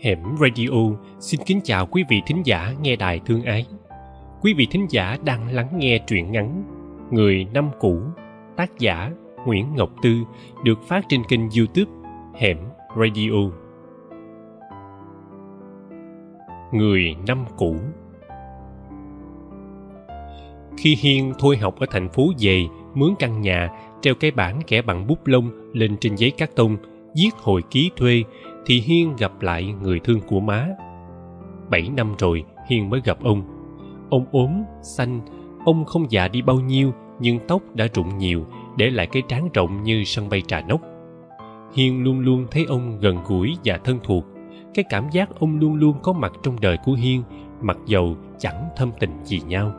Hẻm Radio xin kính chào quý vị thính giả nghe đài thương ái. Quý vị thính giả đang lắng nghe truyện ngắn Người năm cũ, tác giả Nguyễn Ngọc Tư được phát trên kênh YouTube Hẻm Radio. Người năm cũ Khi Hiên thôi học ở thành phố về mướn căn nhà treo cái bảng kẻ bằng bút lông lên trên giấy cát tông viết hồi ký thuê thì Hiên gặp lại người thương của má. Bảy năm rồi Hiên mới gặp ông. Ông ốm, xanh, ông không già đi bao nhiêu nhưng tóc đã rụng nhiều để lại cái trán rộng như sân bay trà nóc. Hiên luôn luôn thấy ông gần gũi và thân thuộc. Cái cảm giác ông luôn luôn có mặt trong đời của Hiên mặc dầu chẳng thâm tình gì nhau.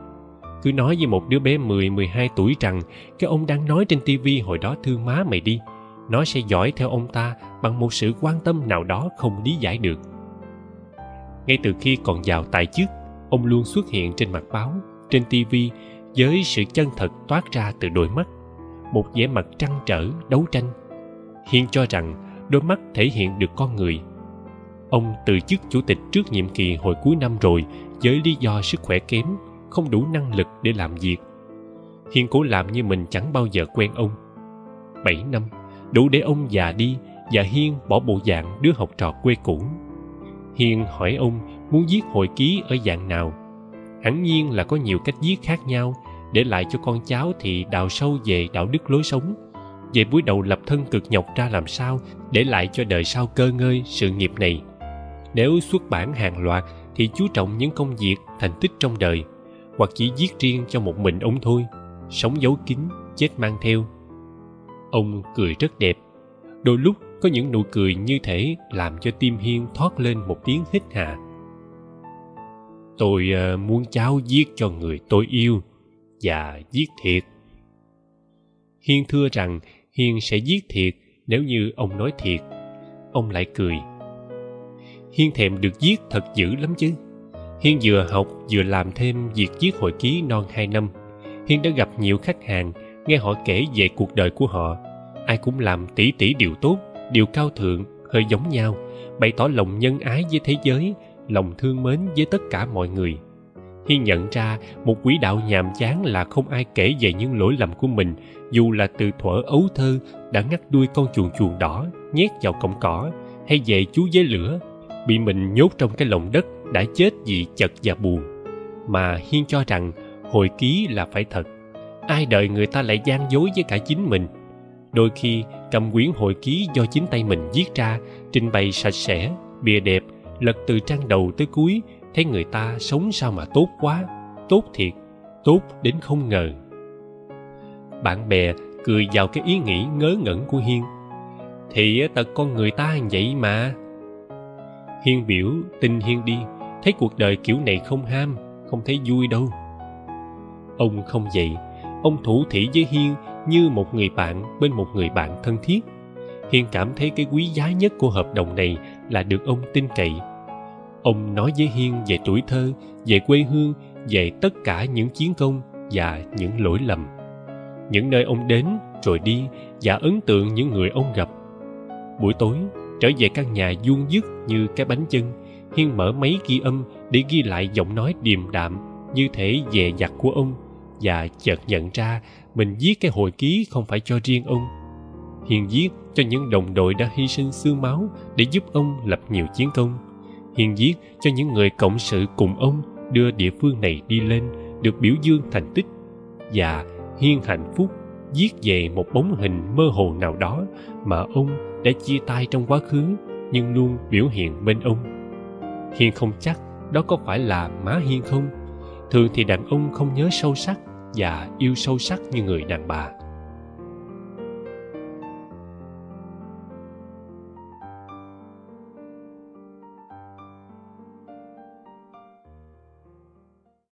Cứ nói với một đứa bé 10-12 tuổi rằng cái ông đang nói trên tivi hồi đó thương má mày đi nó sẽ dõi theo ông ta bằng một sự quan tâm nào đó không lý giải được. Ngay từ khi còn vào tài chức, ông luôn xuất hiện trên mặt báo, trên tivi với sự chân thật toát ra từ đôi mắt, một vẻ mặt trăn trở, đấu tranh hiên cho rằng đôi mắt thể hiện được con người. Ông từ chức chủ tịch trước nhiệm kỳ hồi cuối năm rồi với lý do sức khỏe kém, không đủ năng lực để làm việc. Hiên cố làm như mình chẳng bao giờ quen ông. Bảy năm đủ để ông già đi và hiên bỏ bộ dạng đứa học trò quê cũ. Hiên hỏi ông muốn viết hồi ký ở dạng nào. Hẳn nhiên là có nhiều cách viết khác nhau, để lại cho con cháu thì đào sâu về đạo đức lối sống. Về buổi đầu lập thân cực nhọc ra làm sao để lại cho đời sau cơ ngơi sự nghiệp này. Nếu xuất bản hàng loạt thì chú trọng những công việc thành tích trong đời, hoặc chỉ viết riêng cho một mình ông thôi. Sống giấu kín, chết mang theo ông cười rất đẹp. Đôi lúc có những nụ cười như thể làm cho tim hiên thoát lên một tiếng hít hà. Tôi ờ, muốn cháu viết cho người tôi yêu và viết thiệt. Hiên thưa rằng hiên sẽ viết thiệt nếu như ông nói thiệt. Ông lại cười. Hiên thèm được viết thật dữ lắm chứ. Hiên vừa học vừa làm thêm việc viết hồi ký non hai năm. Hiên đã gặp nhiều khách hàng nghe họ kể về cuộc đời của họ, ai cũng làm tỷ tỷ điều tốt, điều cao thượng, hơi giống nhau, bày tỏ lòng nhân ái với thế giới, lòng thương mến với tất cả mọi người. Hiên nhận ra một quỹ đạo nhàm chán là không ai kể về những lỗi lầm của mình, dù là từ thuở ấu thơ đã ngắt đuôi con chuồn chuồn đỏ, nhét vào cọng cỏ, hay về chú với lửa, bị mình nhốt trong cái lồng đất đã chết vì chật và buồn. Mà hiên cho rằng hồi ký là phải thật ai đợi người ta lại gian dối với cả chính mình. Đôi khi, cầm quyển hồi ký do chính tay mình viết ra, trình bày sạch sẽ, bìa đẹp, lật từ trang đầu tới cuối, thấy người ta sống sao mà tốt quá, tốt thiệt, tốt đến không ngờ. Bạn bè cười vào cái ý nghĩ ngớ ngẩn của hiên. Thì tật con người ta vậy mà. Hiên biểu, tin hiên đi, thấy cuộc đời kiểu này không ham, không thấy vui đâu. Ông không vậy ông thủ thị với hiên như một người bạn bên một người bạn thân thiết. Hiên cảm thấy cái quý giá nhất của hợp đồng này là được ông tin cậy. Ông nói với hiên về tuổi thơ, về quê hương, về tất cả những chiến công và những lỗi lầm. Những nơi ông đến, rồi đi và ấn tượng những người ông gặp. Buổi tối, trở về căn nhà vuông dứt như cái bánh chân, hiên mở máy ghi âm để ghi lại giọng nói điềm đạm như thể dè dặt của ông và chợt nhận ra mình viết cái hồi ký không phải cho riêng ông. Hiền viết cho những đồng đội đã hy sinh xương máu để giúp ông lập nhiều chiến công. Hiền viết cho những người cộng sự cùng ông đưa địa phương này đi lên, được biểu dương thành tích. Và hiên hạnh phúc viết về một bóng hình mơ hồ nào đó mà ông đã chia tay trong quá khứ, nhưng luôn biểu hiện bên ông. Hiên không chắc đó có phải là má hiên không. Thường thì đàn ông không nhớ sâu sắc và yêu sâu sắc như người đàn bà.